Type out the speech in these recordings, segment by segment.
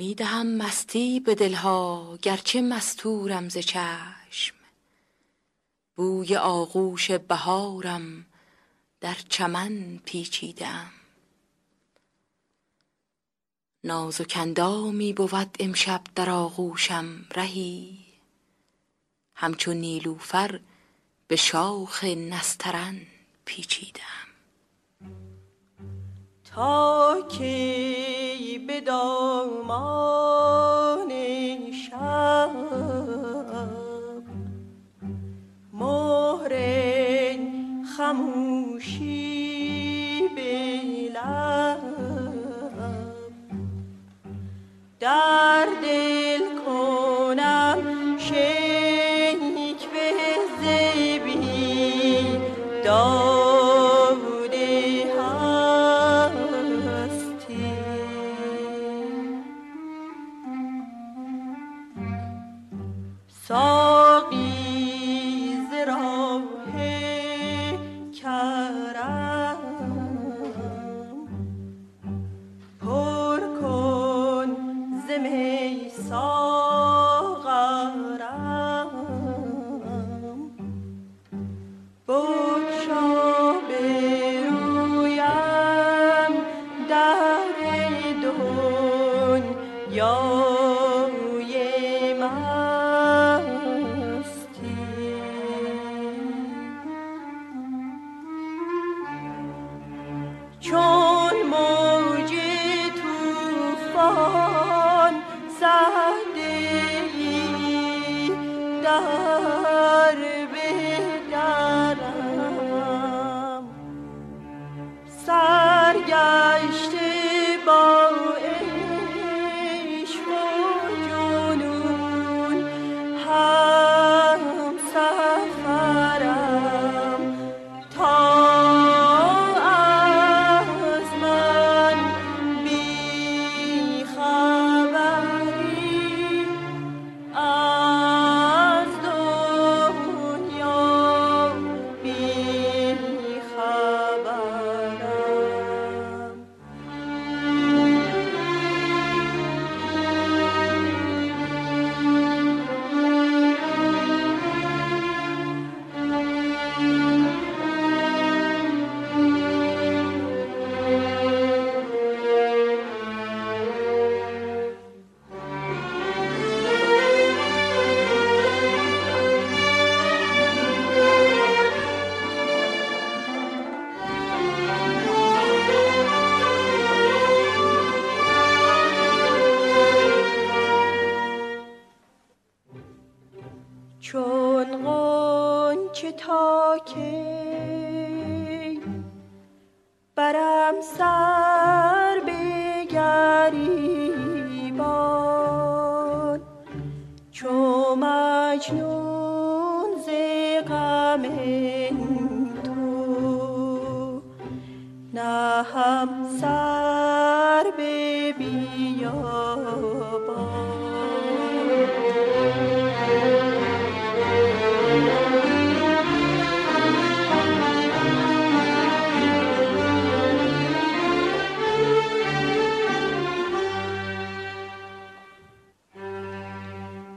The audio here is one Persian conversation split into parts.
می‌دهم مستی به دلها گرچه مستورم ز چشم. بوی آغوش بهارم در چمن پیچیدم. نازک اندامی بود امشب در آغوشم رهی. همچو نیلوفر به شاخ نسترن پیچیدم. تا کی به دامان شب. مهر خموشی به لب. در دل کنم شکوه زبی. داده سر به بیابان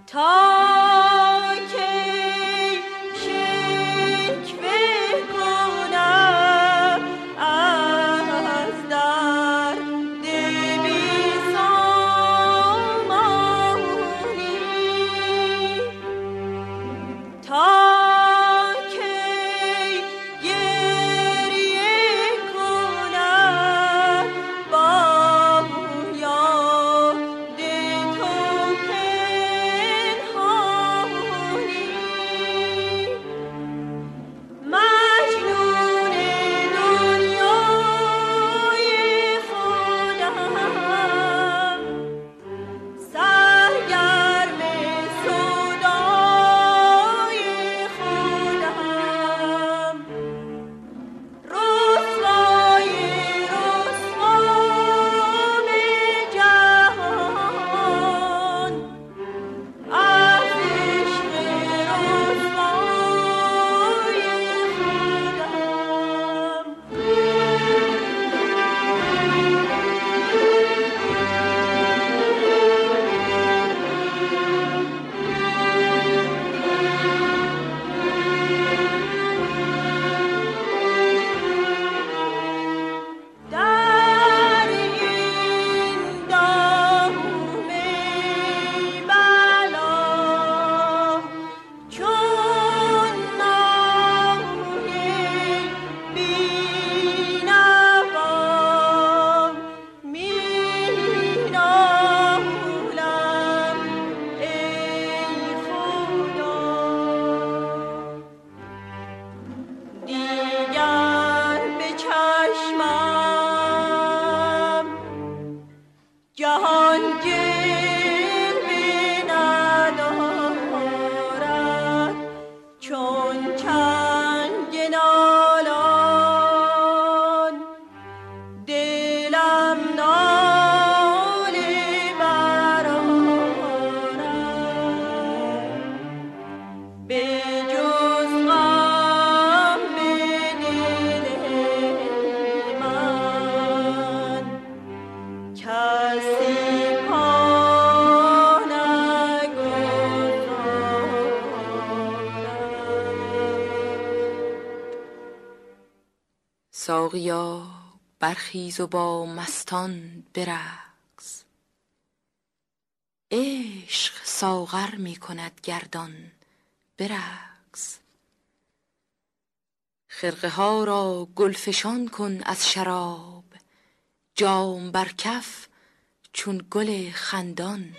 تا ساقیا برخیز و با مستان برقص. عشق ساغر می کند گردان برقص. خرقه ها را گلفشان کن از شراب جام بر کف چون گل خندان